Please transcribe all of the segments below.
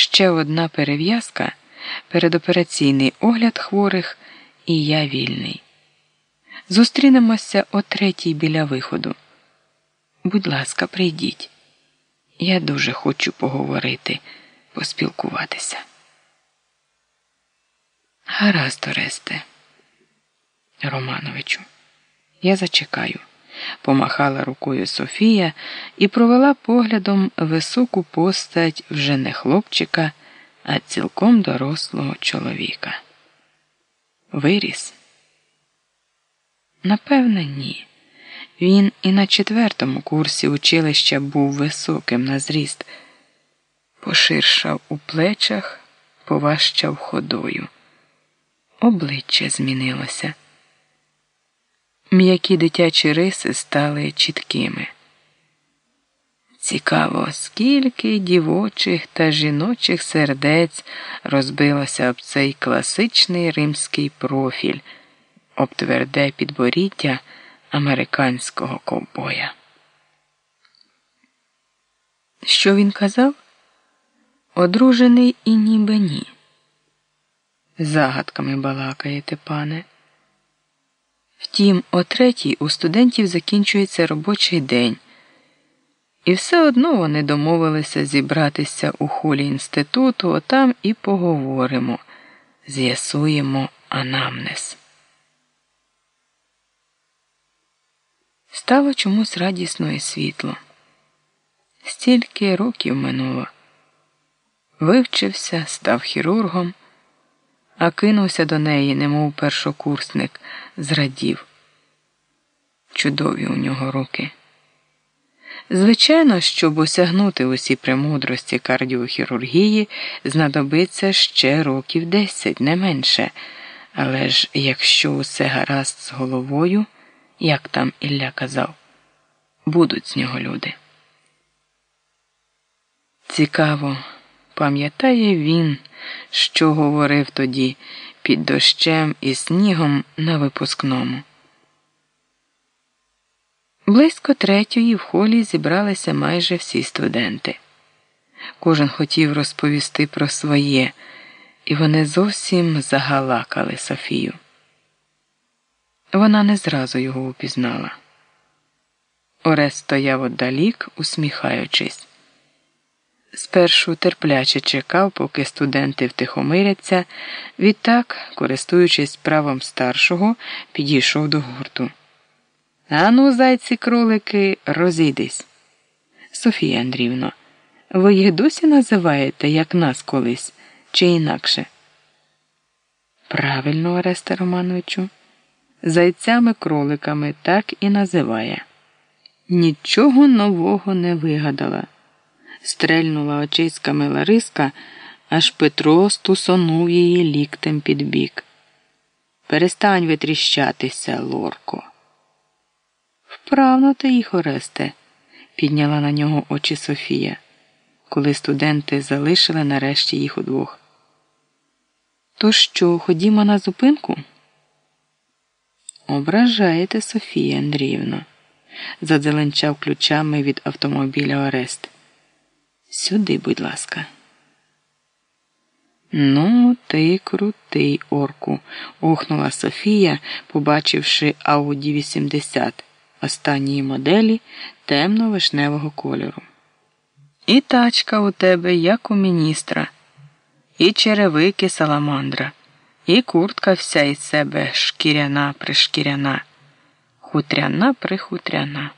ще одна перев'язка, передопераційний огляд хворих, і я вільний. Зустрінемося о третій біля виходу. Будь ласка, прийдіть. Я дуже хочу поговорити, поспілкуватися. Гаразд, Оресте. Романовичу, я зачекаю, помахала рукою Софія і провела поглядом високу постать вже не хлопчика, а цілком дорослого чоловіка. Виріс? Напевне, ні. Він і на четвертому курсі училища був високим на зріст, поширшав у плечах, поважчав ходою. Обличчя змінилося. М'які дитячі риси стали чіткими. Цікаво, скільки дівочих та жіночих сердець розбилося об цей класичний римський профіль, об тверде підборіддя американського ковбоя. Що він казав? Одружений і ніби ні. Загадками балакаєте, пане. Втім, о третій у студентів закінчується робочий день, і все одно вони домовилися зібратися у холі інституту, отам і поговоримо, з'ясуємо анамнез. Стало чомусь радісно і світло. Стільки років минуло. Вивчився, став хірургом а кинувся до неї, немов першокурсник, зрадів. Чудові у нього руки. Звичайно, щоб осягнути усі премудрості кардіохірургії, знадобиться ще років десять, не менше. Але ж якщо усе гаразд з головою, як там Ілля казав, будуть з нього люди. Цікаво, пам'ятає він що говорив тоді під дощем і снігом на випускному. Близько третьої в холі зібралися майже всі студенти. Кожен хотів розповісти про своє, і вони зовсім загалакали Софію. Вона не зразу його упізнала. Орест стояв отдалік, усміхаючись. Спершу терпляче чекав, поки студенти втихомиряться, відтак, користуючись правом старшого, підійшов до гурту. Ану, зайці кролики, розійдись. Софія Андрівно, ви їх досі називаєте, як нас колись, чи інакше? Правильно, Оресте Романовичу, зайцями кроликами так і називає. Нічого нового не вигадала стрельнула очиськами Лариска, аж Петро стусонув її ліктем під бік. Перестань витріщатися, Лорко. Вправно ти їх, Оресте, підняла на нього очі Софія, коли студенти залишили нарешті їх удвох. То що, ходімо на зупинку? Ображаєте, Софія Андріївна, задзеленчав ключами від автомобіля Орест. Сюди, будь ласка. Ну, ти крутий, орку, охнула Софія, побачивши Ауді 80 останньої моделі темно-вишневого кольору. І тачка у тебе, як у міністра, і черевики саламандра, і куртка вся із себе шкіряна пришкіряна, хутряна прихутряна.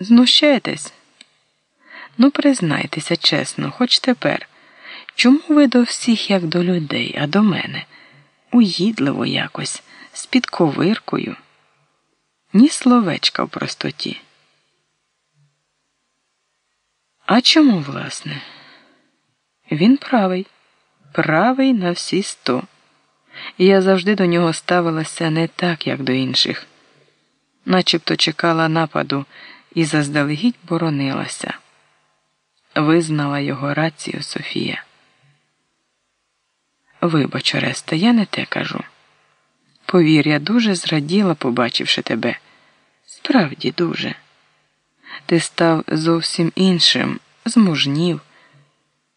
Знущаєтесь? Ну, признайтеся чесно, хоч тепер. Чому ви до всіх, як до людей, а до мене? Уїдливо якось, з підковиркою? Ні словечка в простоті. А чому, власне? Він правий, правий на всі сто. І я завжди до нього ставилася не так, як до інших, начебто чекала нападу і заздалегідь боронилася. Визнала його рацію Софія. Вибач, Ореста, я не те кажу. Повір, я дуже зраділа, побачивши тебе. Справді, дуже. Ти став зовсім іншим, змужнів.